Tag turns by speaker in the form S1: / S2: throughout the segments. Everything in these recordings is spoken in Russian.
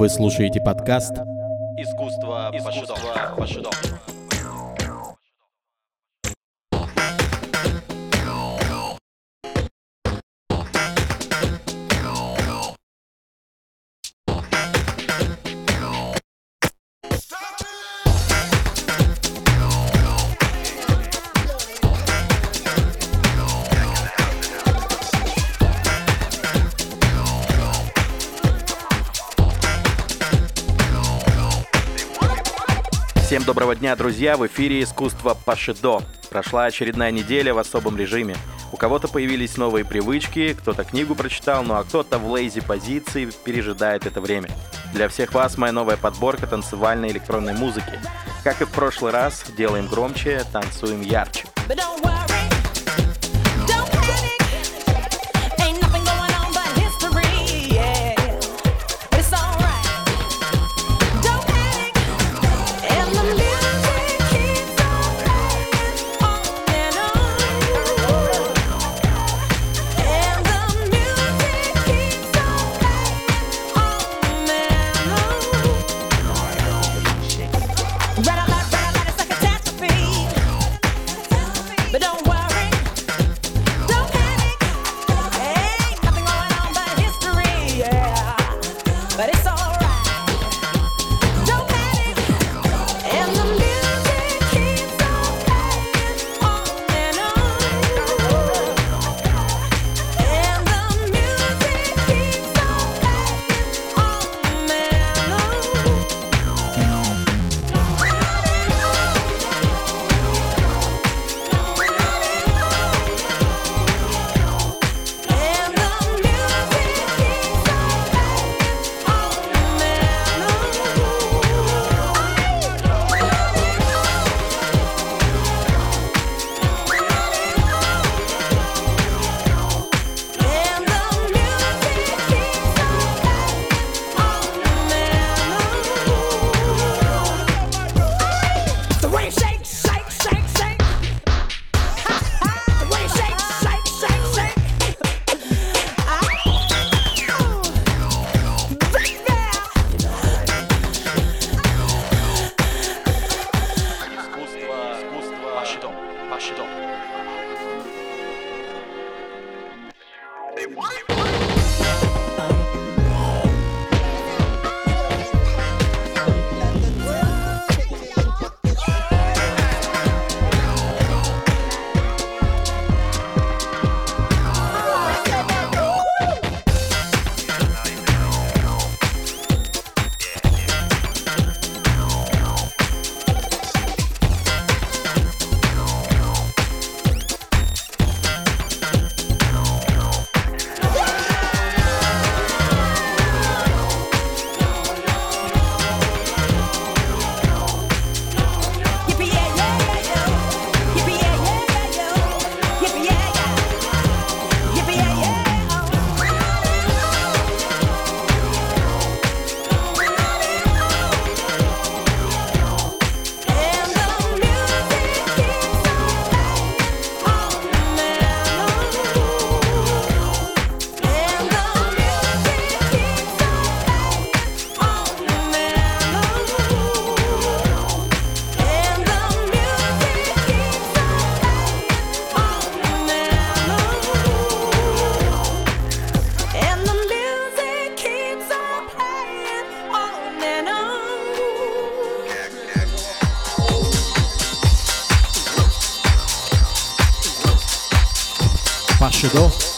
S1: Вы слушаете подкаст
S2: «Искусство пошутов». пошутов. Доброго дня, друзья! В эфире «Искусство Пашидо». Прошла очередная неделя в особом режиме. У кого-то появились новые привычки, кто-то книгу прочитал, ну а кто-то в лейзи позиции пережидает это время. Для всех вас моя новая подборка танцевальной электронной музыки. Как и в прошлый раз, делаем громче, танцуем ярче.
S3: But don't worry.
S1: Sugar.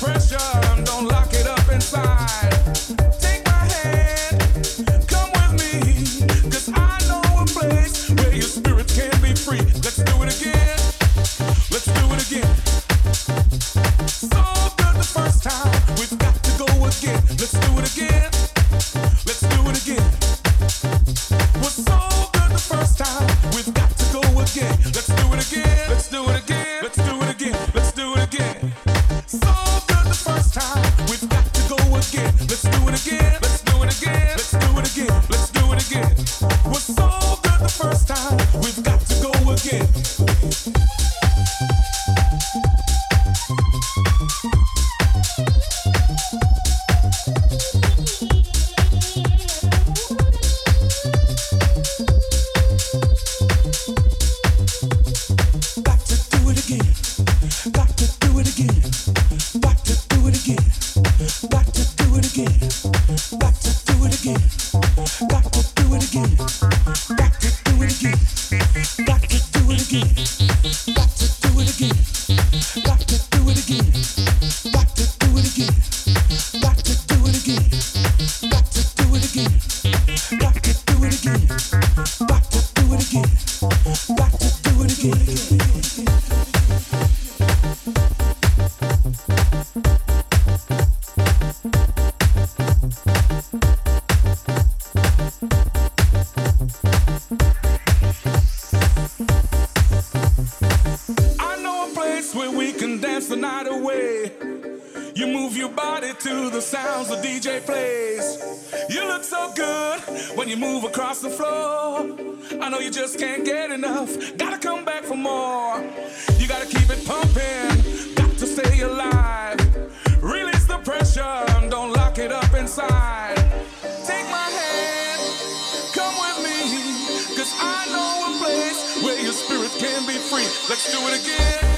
S1: pressure. night away. You move your body to the sounds the DJ plays. You look so good when you move across the floor. I know you just can't get enough. Gotta come back for more. You gotta keep it pumping. Got to stay alive. Release the pressure. Don't lock it up inside. Take my hand. Come with me. Cause I know a place where your spirit can be free. Let's do it again.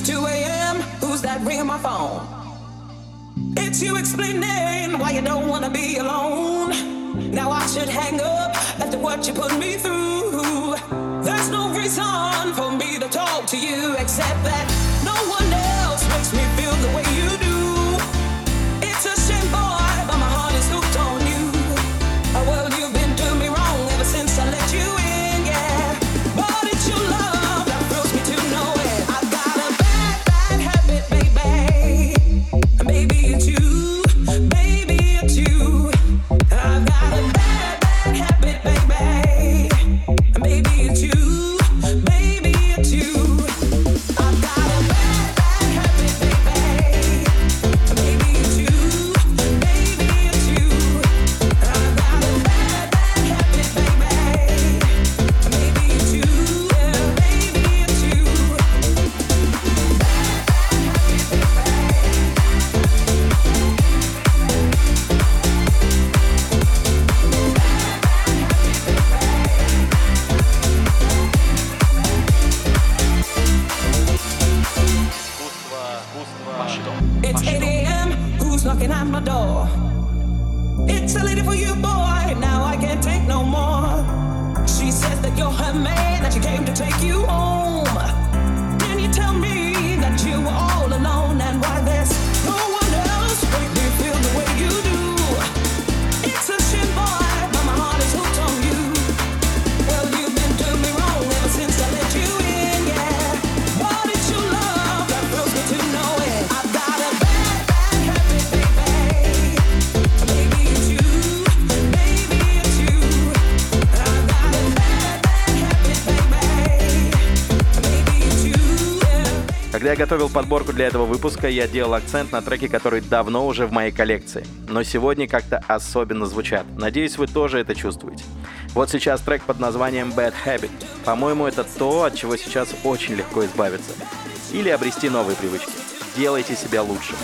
S4: It's 2 a.m. Who's that ringing my phone? It's you explaining why you don't wanna be alone. Now I should hang up after what you put me through. There's no reason for me to talk to you except that.
S2: Когда я готовил подборку для этого выпуска, я делал акцент на треки, которые давно уже в моей коллекции, но сегодня как-то особенно звучат. Надеюсь, вы тоже это чувствуете. Вот сейчас трек под названием Bad Habit. По-моему, это то, от чего сейчас очень легко избавиться. Или обрести новые привычки. Делайте себя лучше.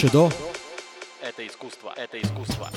S5: Пашидо.
S2: Это искусство, это искусство.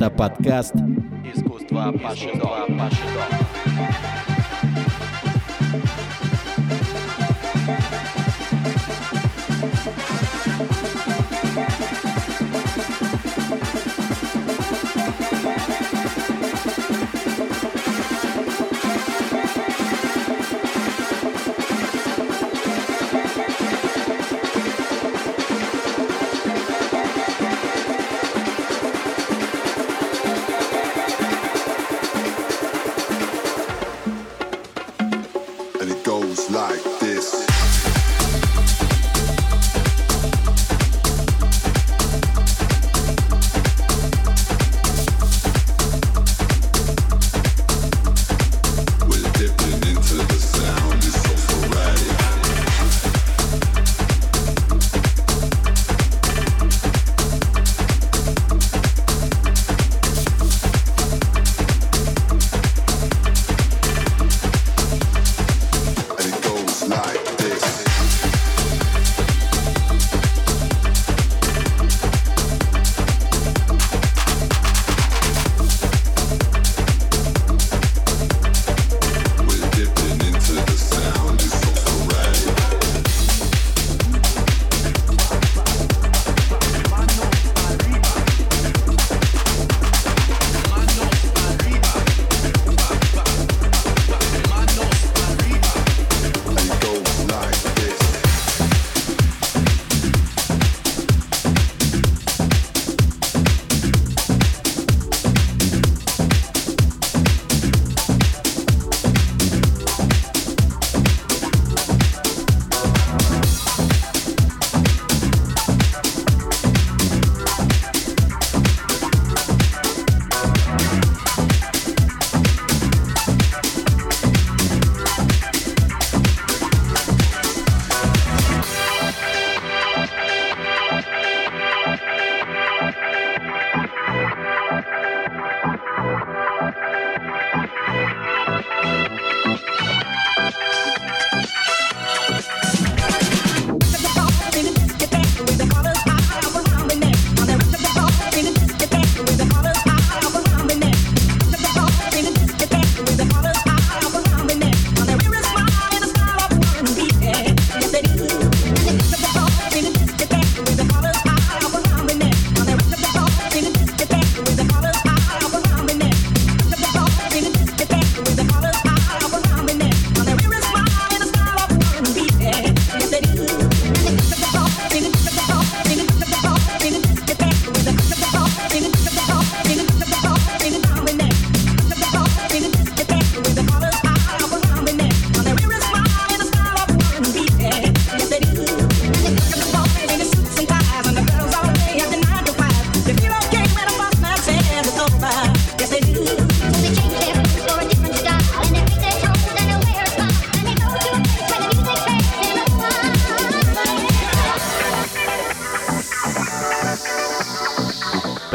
S2: Это подкаст
S3: Искусство Пашидо. Пашидо.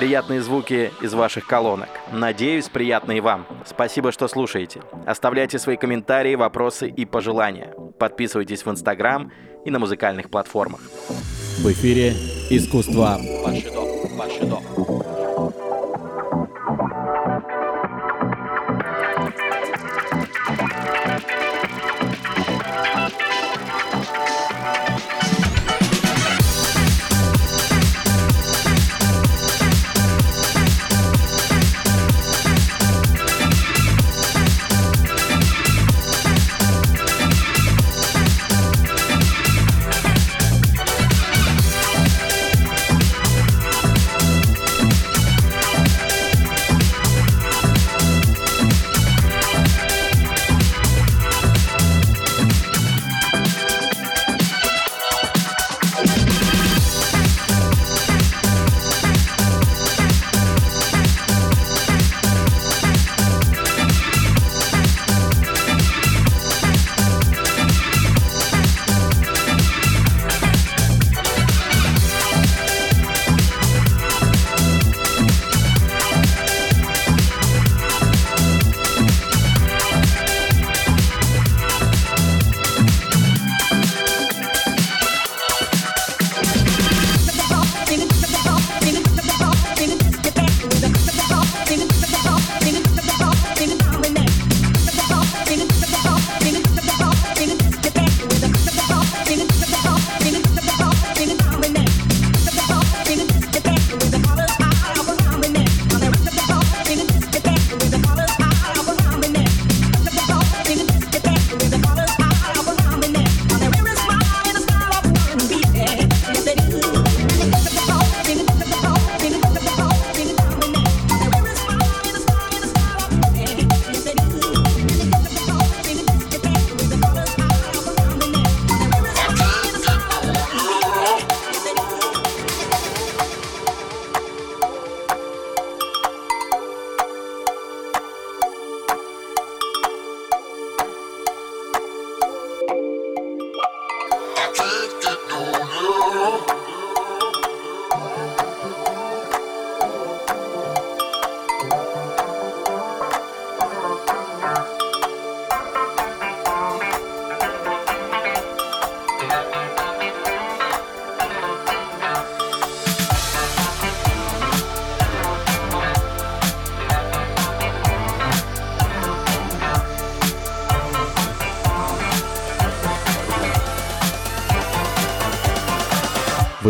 S3: Приятные звуки из ваших колонок. Надеюсь, приятно и вам. Спасибо, что слушаете. Оставляйте свои комментарии, вопросы и пожелания. Подписывайтесь в Инстаграм и на музыкальных платформах.
S2: в эфире «Искусство
S3: Пашидо. Пашидо.
S6: Thank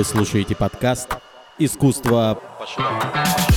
S2: слушаете подкаст «Искусство
S7: I